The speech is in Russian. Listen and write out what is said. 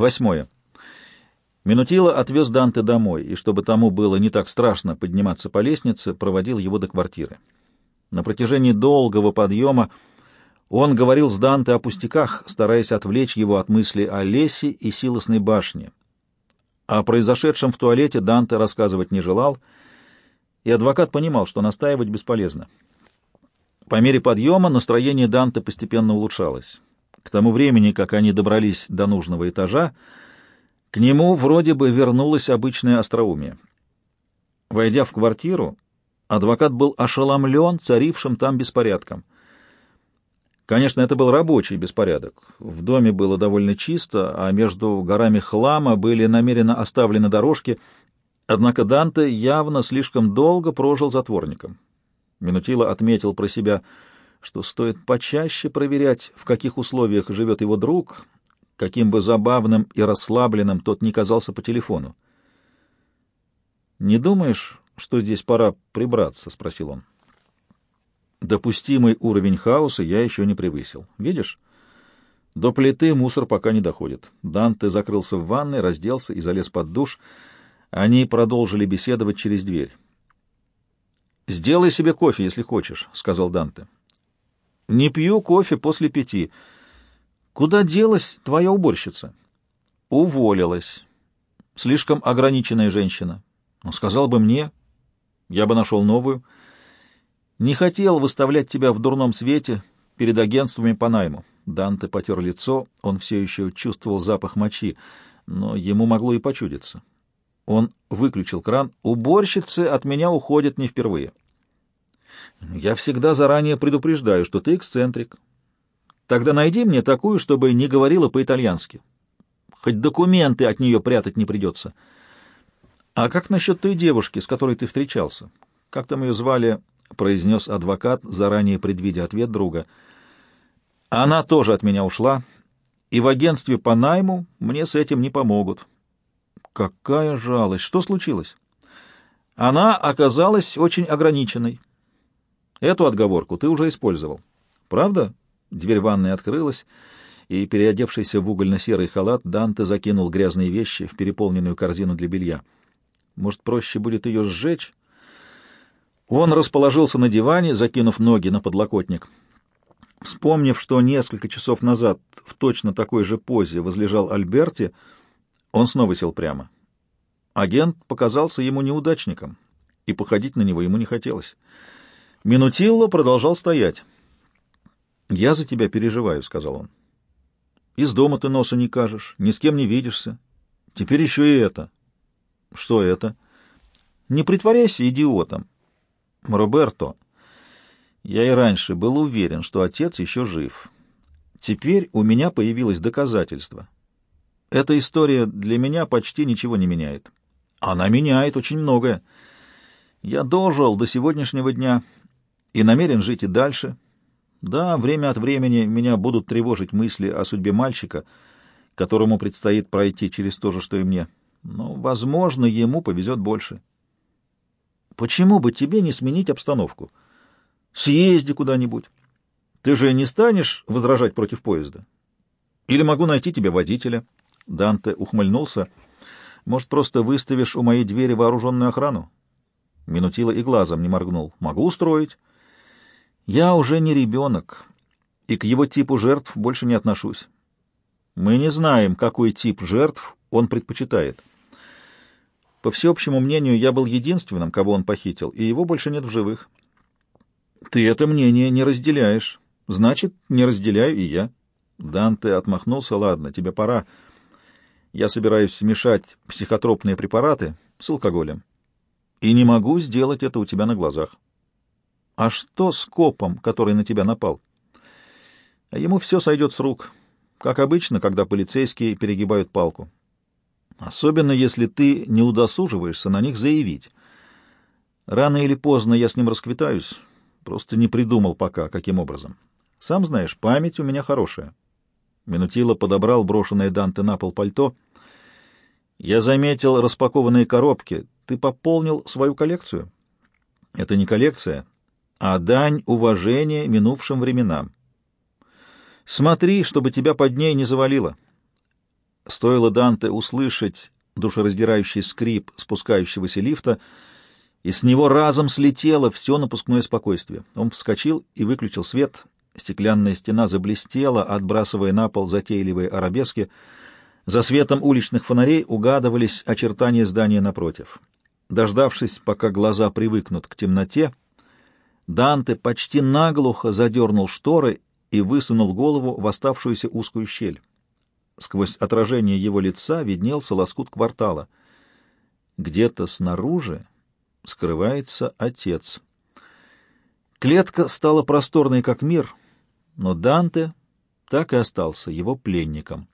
Восьмое. Минутило отвез Данте домой, и чтобы тому было не так страшно подниматься по лестнице, проводил его до квартиры. На протяжении долгого подъема он говорил с Данте о пустяках, стараясь отвлечь его от мысли о лесе и силосной башне. О произошедшем в туалете Данте рассказывать не желал, и адвокат понимал, что настаивать бесполезно. По мере подъема настроение Данте постепенно улучшалось. К тому времени, как они добрались до нужного этажа, к нему вроде бы вернулось обычное остроумие. Войдя в квартиру, адвокат был ошеломлен царившим там беспорядком. Конечно, это был рабочий беспорядок. В доме было довольно чисто, а между горами хлама были намеренно оставлены дорожки, однако Данте явно слишком долго прожил затворником. Минутило отметил про себя, что стоит почаще проверять, в каких условиях живет его друг, каким бы забавным и расслабленным тот ни казался по телефону. «Не думаешь, что здесь пора прибраться?» — спросил он. «Допустимый уровень хаоса я еще не превысил. Видишь?» До плиты мусор пока не доходит. Данте закрылся в ванной, разделся и залез под душ. Они продолжили беседовать через дверь. «Сделай себе кофе, если хочешь», — сказал Данте. «Не пью кофе после пяти. Куда делась твоя уборщица? Уволилась. Слишком ограниченная женщина. Ну, сказал бы мне, я бы нашел новую. Не хотел выставлять тебя в дурном свете перед агентствами по найму. Данте потер лицо, он все еще чувствовал запах мочи, но ему могло и почудиться. Он выключил кран. Уборщицы от меня уходят не впервые. Я всегда заранее предупреждаю, что ты эксцентрик. Тогда найди мне такую, чтобы не говорила по-итальянски. Хоть документы от нее прятать не придется. А как насчет той девушки, с которой ты встречался? Как там ее звали? — произнес адвокат, заранее предвидя ответ друга. Она тоже от меня ушла, и в агентстве по найму мне с этим не помогут. Какая жалость! Что случилось? Она оказалась очень ограниченной. Эту отговорку ты уже использовал. Правда? Дверь ванной открылась, и, переодевшийся в угольно-серый халат, Данте закинул грязные вещи в переполненную корзину для белья. Может, проще будет ее сжечь? Он расположился на диване, закинув ноги на подлокотник. Вспомнив, что несколько часов назад в точно такой же позе возлежал Альберти, он снова сел прямо. Агент показался ему неудачником, и походить на него ему не хотелось. Минутилло продолжал стоять. «Я за тебя переживаю», — сказал он. «Из дома ты носа не кажешь, ни с кем не видишься. Теперь еще и это». «Что это?» «Не притворяйся идиотом». «Роберто, я и раньше был уверен, что отец еще жив. Теперь у меня появилось доказательство. Эта история для меня почти ничего не меняет. Она меняет очень многое. Я дожил до сегодняшнего дня и намерен жить и дальше». Да, время от времени меня будут тревожить мысли о судьбе мальчика, которому предстоит пройти через то же, что и мне. Но, возможно, ему повезет больше. Почему бы тебе не сменить обстановку? Съезди куда-нибудь. Ты же не станешь возражать против поезда? Или могу найти тебе водителя? Данте ухмыльнулся. Может, просто выставишь у моей двери вооруженную охрану? Минутила и глазом не моргнул. Могу устроить. Я уже не ребенок, и к его типу жертв больше не отношусь. Мы не знаем, какой тип жертв он предпочитает. По всеобщему мнению, я был единственным, кого он похитил, и его больше нет в живых. Ты это мнение не разделяешь. Значит, не разделяю и я. Данте отмахнулся. Ладно, тебе пора. Я собираюсь смешать психотропные препараты с алкоголем. И не могу сделать это у тебя на глазах. А что с копом, который на тебя напал? А ему все сойдет с рук, как обычно, когда полицейские перегибают палку. Особенно, если ты не удосуживаешься на них заявить. Рано или поздно я с ним расквитаюсь, просто не придумал пока, каким образом. Сам знаешь, память у меня хорошая. Минутило подобрал брошенное Данте на пол пальто. Я заметил распакованные коробки. Ты пополнил свою коллекцию? Это не коллекция, а дань уважения минувшим временам. Смотри, чтобы тебя под ней не завалило. Стоило Данте услышать душераздирающий скрип спускающегося лифта, и с него разом слетело все напускное спокойствие. Он вскочил и выключил свет. Стеклянная стена заблестела, отбрасывая на пол затейливые арабески. За светом уличных фонарей угадывались очертания здания напротив. Дождавшись, пока глаза привыкнут к темноте, Данте почти наглухо задернул шторы и высунул голову в оставшуюся узкую щель. Сквозь отражение его лица виднелся лоскут квартала. Где-то снаружи скрывается отец. Клетка стала просторной, как мир, но Данте так и остался его пленником.